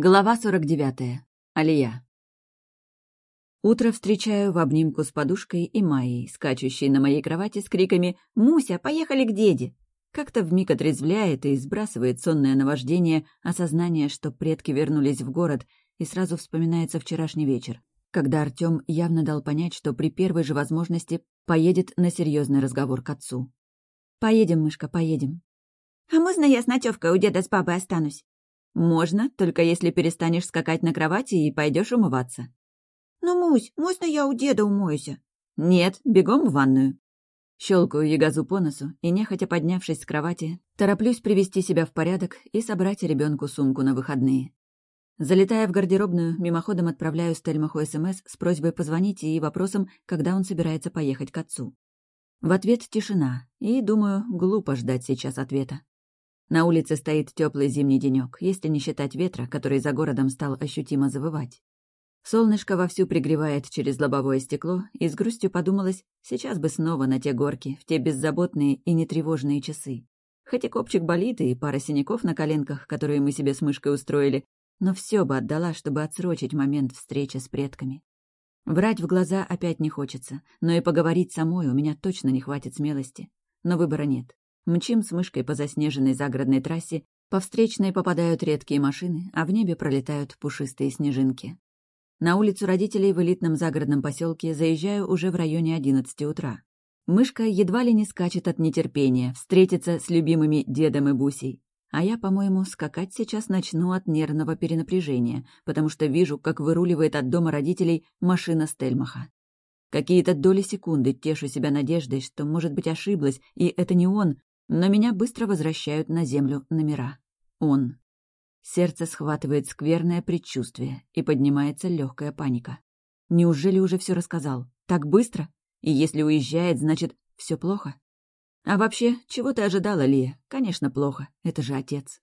Глава 49. Алия. Утро встречаю в обнимку с подушкой и Майей, скачущей на моей кровати с криками «Муся, поехали к деде!». Как-то вмиг отрезвляет и сбрасывает сонное наваждение, осознание, что предки вернулись в город, и сразу вспоминается вчерашний вечер, когда Артём явно дал понять, что при первой же возможности поедет на серьезный разговор к отцу. «Поедем, мышка, поедем». «А можно я с ночевкой у деда с папой останусь?» «Можно, только если перестанешь скакать на кровати и пойдешь умываться». «Ну, Мусь, можно я у деда умоюсь?» «Нет, бегом в ванную». Щелкаю ягозу по носу и, нехотя поднявшись с кровати, тороплюсь привести себя в порядок и собрать ребенку сумку на выходные. Залетая в гардеробную, мимоходом отправляю Стельмаху СМС с просьбой позвонить и вопросом, когда он собирается поехать к отцу. В ответ тишина, и, думаю, глупо ждать сейчас ответа. На улице стоит теплый зимний денек, если не считать ветра, который за городом стал ощутимо завывать. Солнышко вовсю пригревает через лобовое стекло, и с грустью подумалось, сейчас бы снова на те горки, в те беззаботные и нетревожные часы. Хоть и копчик болит, и пара синяков на коленках, которые мы себе с мышкой устроили, но все бы отдала, чтобы отсрочить момент встречи с предками. Врать в глаза опять не хочется, но и поговорить самой у меня точно не хватит смелости. Но выбора нет. Мчим с мышкой по заснеженной загородной трассе, по встречной попадают редкие машины, а в небе пролетают пушистые снежинки. На улицу родителей в элитном загородном поселке заезжаю уже в районе 11 утра. Мышка едва ли не скачет от нетерпения встретиться с любимыми дедом и бусей. А я, по-моему, скакать сейчас начну от нервного перенапряжения, потому что вижу, как выруливает от дома родителей машина Стельмаха. Какие-то доли секунды тешу себя надеждой, что, может быть, ошиблась, и это не он, но меня быстро возвращают на землю номера. Он. Сердце схватывает скверное предчувствие, и поднимается легкая паника. Неужели уже все рассказал? Так быстро? И если уезжает, значит, все плохо? А вообще, чего ты ожидала, Лия? Конечно, плохо. Это же отец.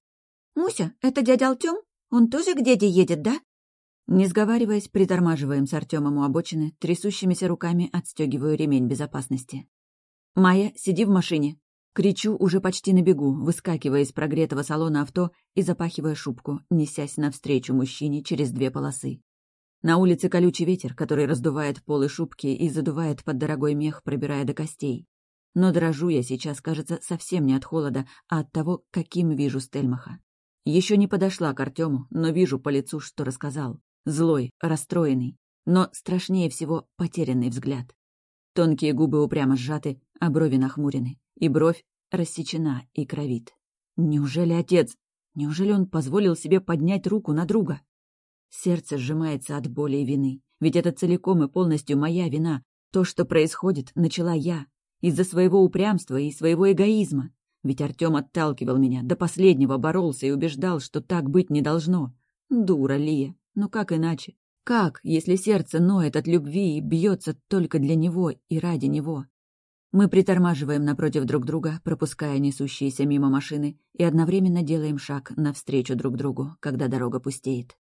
«Муся, это дядя Артём? Он тоже к деде едет, да?» Не сговариваясь, притормаживаем с Артемом у обочины, трясущимися руками отстегиваю ремень безопасности. «Майя, сиди в машине!» Кричу уже почти на бегу, выскакивая из прогретого салона авто и запахивая шубку, несясь навстречу мужчине через две полосы. На улице колючий ветер, который раздувает полы шубки и задувает под дорогой мех, пробирая до костей. Но дрожу я сейчас, кажется, совсем не от холода, а от того, каким вижу Стельмаха. Еще не подошла к Артему, но вижу по лицу, что рассказал. Злой, расстроенный, но страшнее всего потерянный взгляд. Тонкие губы упрямо сжаты, а брови нахмурены и бровь рассечена и кровит. Неужели отец? Неужели он позволил себе поднять руку на друга? Сердце сжимается от боли и вины. Ведь это целиком и полностью моя вина. То, что происходит, начала я. Из-за своего упрямства и своего эгоизма. Ведь Артем отталкивал меня, до последнего боролся и убеждал, что так быть не должно. Дура Лия. Ну как иначе? Как, если сердце ноет от любви и бьется только для него и ради него? Мы притормаживаем напротив друг друга, пропуская несущиеся мимо машины, и одновременно делаем шаг навстречу друг другу, когда дорога пустеет.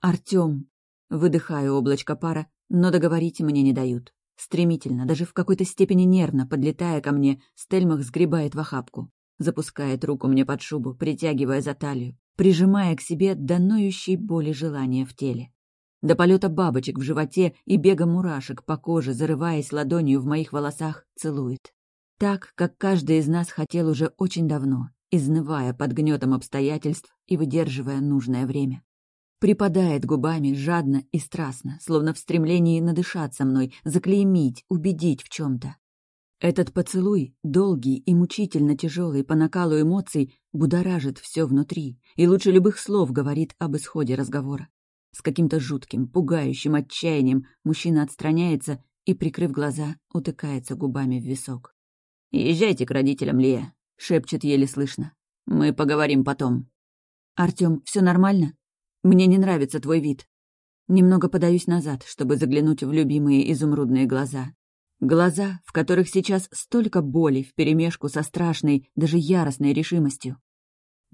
«Артём!» Выдыхаю облачко пара, но договорить мне не дают. Стремительно, даже в какой-то степени нервно, подлетая ко мне, Стельмах сгребает в охапку. Запускает руку мне под шубу, притягивая за талию, прижимая к себе до ноющей боли желания в теле до полета бабочек в животе и бега мурашек по коже, зарываясь ладонью в моих волосах, целует. Так, как каждый из нас хотел уже очень давно, изнывая под гнетом обстоятельств и выдерживая нужное время. Припадает губами жадно и страстно, словно в стремлении надышаться мной, заклеймить, убедить в чем-то. Этот поцелуй, долгий и мучительно тяжелый по накалу эмоций, будоражит все внутри и лучше любых слов говорит об исходе разговора. С каким-то жутким, пугающим отчаянием мужчина отстраняется и, прикрыв глаза, утыкается губами в висок. «Езжайте к родителям, Лия», — шепчет еле слышно. «Мы поговорим потом». «Артём, всё нормально? Мне не нравится твой вид». Немного подаюсь назад, чтобы заглянуть в любимые изумрудные глаза. Глаза, в которых сейчас столько боли вперемешку со страшной, даже яростной решимостью.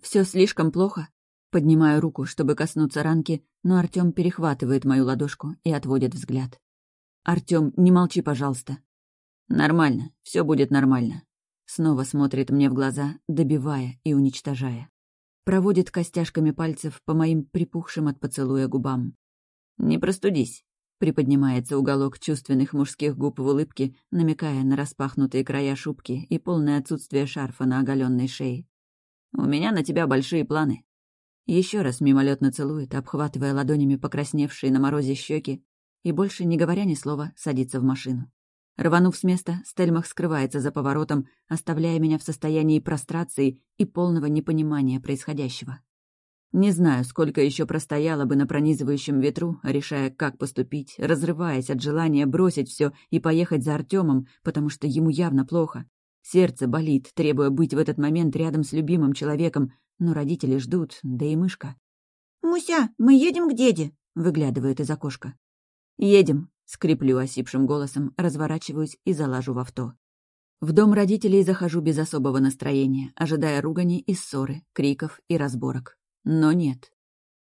Все слишком плохо?» Поднимаю руку, чтобы коснуться ранки, но Артём перехватывает мою ладошку и отводит взгляд. «Артём, не молчи, пожалуйста». «Нормально, все будет нормально». Снова смотрит мне в глаза, добивая и уничтожая. Проводит костяшками пальцев по моим припухшим от поцелуя губам. «Не простудись», — приподнимается уголок чувственных мужских губ в улыбке, намекая на распахнутые края шубки и полное отсутствие шарфа на оголенной шее. «У меня на тебя большие планы». Еще раз мимолетно целует, обхватывая ладонями покрасневшие на морозе щеки, и больше, не говоря ни слова, садится в машину. Рванув с места, Стельмах скрывается за поворотом, оставляя меня в состоянии прострации и полного непонимания происходящего. Не знаю, сколько еще простояла бы на пронизывающем ветру, решая, как поступить, разрываясь от желания бросить все и поехать за Артемом, потому что ему явно плохо. Сердце болит, требуя быть в этот момент рядом с любимым человеком, но родители ждут, да и мышка. «Муся, мы едем к деде», — выглядывает из окошка. «Едем», Скриплю осипшим голосом, разворачиваюсь и залажу в авто. В дом родителей захожу без особого настроения, ожидая ругани и ссоры, криков и разборок. Но нет.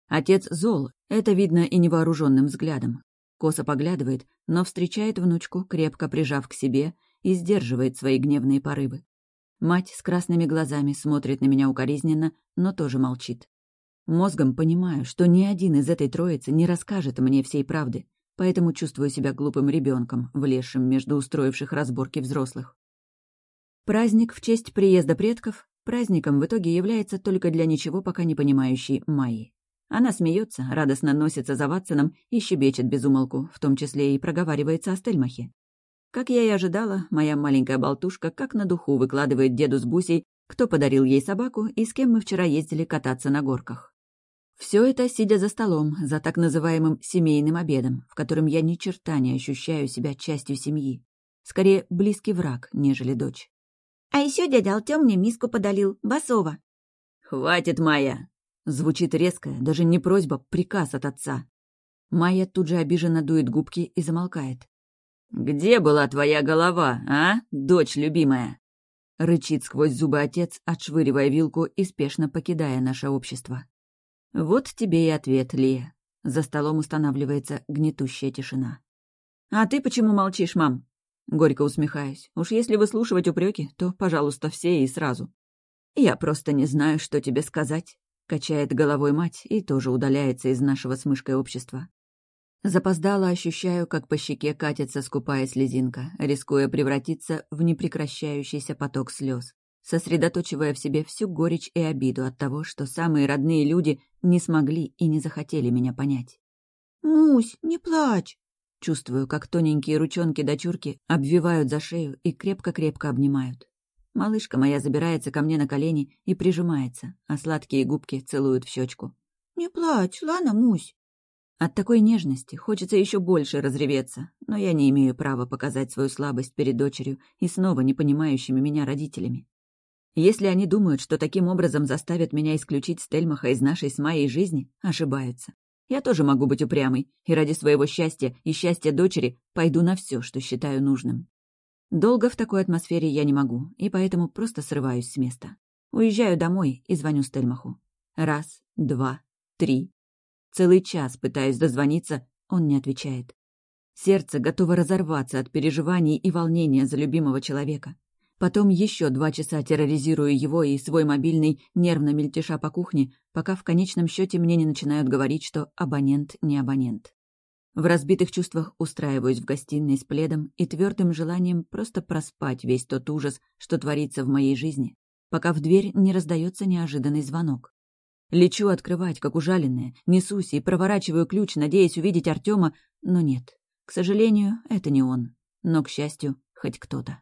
Отец зол, это видно и невооруженным взглядом. Косо поглядывает, но встречает внучку, крепко прижав к себе, и сдерживает свои гневные порывы. Мать с красными глазами смотрит на меня укоризненно, но тоже молчит. Мозгом понимаю, что ни один из этой троицы не расскажет мне всей правды, поэтому чувствую себя глупым ребенком, влезшим между устроивших разборки взрослых. Праздник в честь приезда предков праздником в итоге является только для ничего пока не понимающей Майи. Она смеется, радостно носится за Ватсоном и щебечет безумолку, в том числе и проговаривается о Стельмахе. Как я и ожидала, моя маленькая болтушка как на духу выкладывает деду с Бусей, кто подарил ей собаку и с кем мы вчера ездили кататься на горках. Все это сидя за столом, за так называемым семейным обедом, в котором я ни черта не ощущаю себя частью семьи. Скорее, близкий враг, нежели дочь. «А еще дядя Артем мне миску подалил, басова». «Хватит, Майя!» Звучит резко, даже не просьба, приказ от отца. Майя тут же обиженно дует губки и замолкает. «Где была твоя голова, а, дочь любимая?» Рычит сквозь зубы отец, отшвыривая вилку и спешно покидая наше общество. Вот тебе и ответ, Лия. За столом устанавливается гнетущая тишина. «А ты почему молчишь, мам?» Горько усмехаюсь. «Уж если выслушивать упреки, то, пожалуйста, все и сразу». «Я просто не знаю, что тебе сказать», — качает головой мать и тоже удаляется из нашего с мышкой общества. Запоздало ощущаю, как по щеке катится скупая слезинка, рискуя превратиться в непрекращающийся поток слез сосредоточивая в себе всю горечь и обиду от того, что самые родные люди не смогли и не захотели меня понять. «Мусь, не плачь!» Чувствую, как тоненькие ручонки дочурки обвивают за шею и крепко-крепко обнимают. Малышка моя забирается ко мне на колени и прижимается, а сладкие губки целуют в щечку. «Не плачь, ладно, Мусь?» От такой нежности хочется еще больше разреветься, но я не имею права показать свою слабость перед дочерью и снова непонимающими меня родителями. Если они думают, что таким образом заставят меня исключить Стельмаха из нашей с Майей жизни, ошибаются. Я тоже могу быть упрямой, и ради своего счастья и счастья дочери пойду на все, что считаю нужным. Долго в такой атмосфере я не могу, и поэтому просто срываюсь с места. Уезжаю домой и звоню Стельмаху. Раз, два, три. Целый час пытаюсь дозвониться, он не отвечает. Сердце готово разорваться от переживаний и волнения за любимого человека. Потом еще два часа терроризирую его и свой мобильный, нервно мельтеша по кухне, пока в конечном счете мне не начинают говорить, что абонент не абонент. В разбитых чувствах устраиваюсь в гостиной с пледом и твердым желанием просто проспать весь тот ужас, что творится в моей жизни, пока в дверь не раздается неожиданный звонок. Лечу открывать, как ужаленная, несусь и проворачиваю ключ, надеясь увидеть Артема, но нет. К сожалению, это не он. Но, к счастью, хоть кто-то.